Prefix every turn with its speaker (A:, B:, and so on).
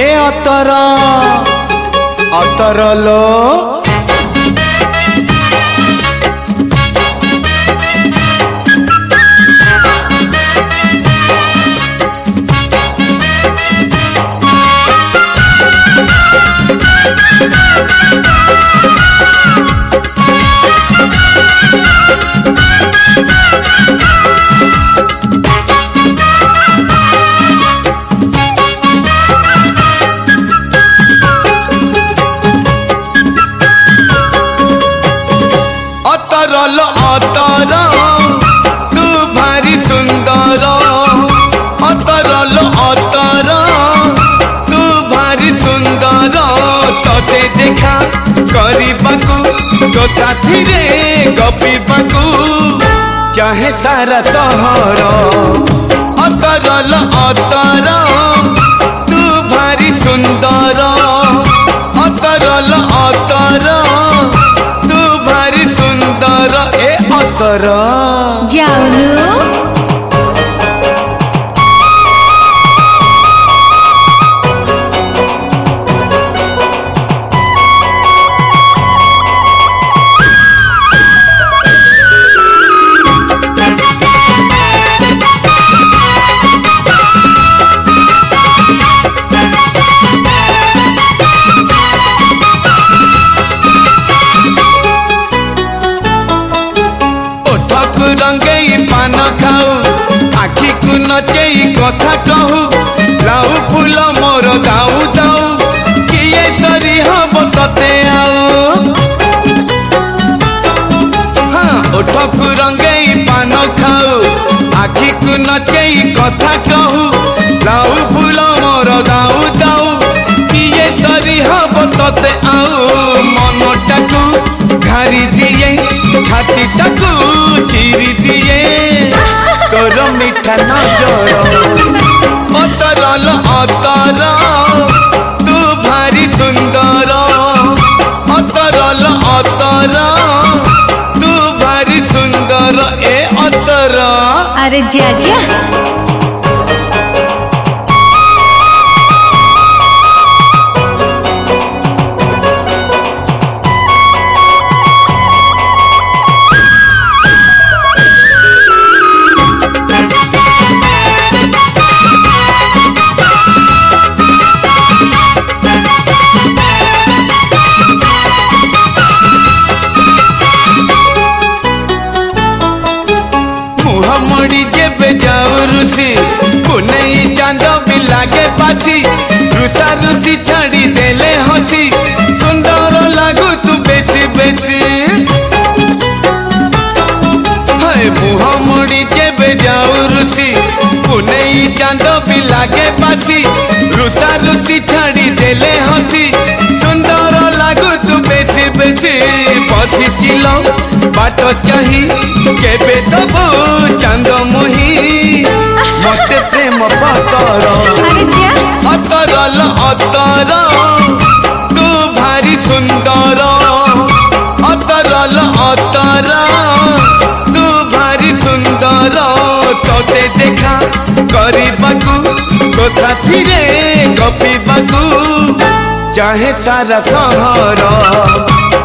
A: A অতর অতর low Thank you. तू भारी सुन्दर अतरल अ तू भारी सुन्दर त साथी गपी पको चाहे सारा सहर अतरल अ तू भारी सुन्दर करा ମୁହଁକୁ ରଙ୍ଗେଇ ପାନ ଖାଉ ଆଖିକୁ ନଚେଇ କଥା କହୁ ଲାଉ ଫୁଲ ମୋର ଦାଉ ଦାଉ କିଏ ସରି ହବ ତତେ ଆଉ ହଁ ଓଠକୁ ରଙ୍ଗେଇ ପାନ ଖାଉ ଆଖିକୁ ନଚେଇ କଥା କହୁ ଲାଉ ଫୁଲ ମୋର ଦାଉ ଦାଉ କିଏ ସରି ହବ ତତେ ଆଉ ମନଟାକୁ ଘାରି ଦିଏ छाती टकू चीरी दिए तोर मीठा नजर अतरल अतर तू भारी सुंदर अतरल अतर तू भारी सुंदर ए अतर
B: अरे जिया जिया
A: हमड़ी के बेजाऊ रूसी को नहीं चांद भी लागे पासी रुसा रूसी छाड़ी देले हसी सुंदर लागू तू बेसी बेसी हाय मुह मुड़ी के बेजाऊ रूसी को नहीं चांद भी लागे पासी रुसा रूसी छाड़ी देले हसी सुंदर लागू तू बेसी बेसी पसी चिलो बाटो चाही केबे तो बाटे प्रेम पतर अतरल अतर तू भारी सुंदर अतरल अतर तू भारी सुंदर तोते देखा करबाकू तो साथी रे गपीबाकू चाहे सारा सहर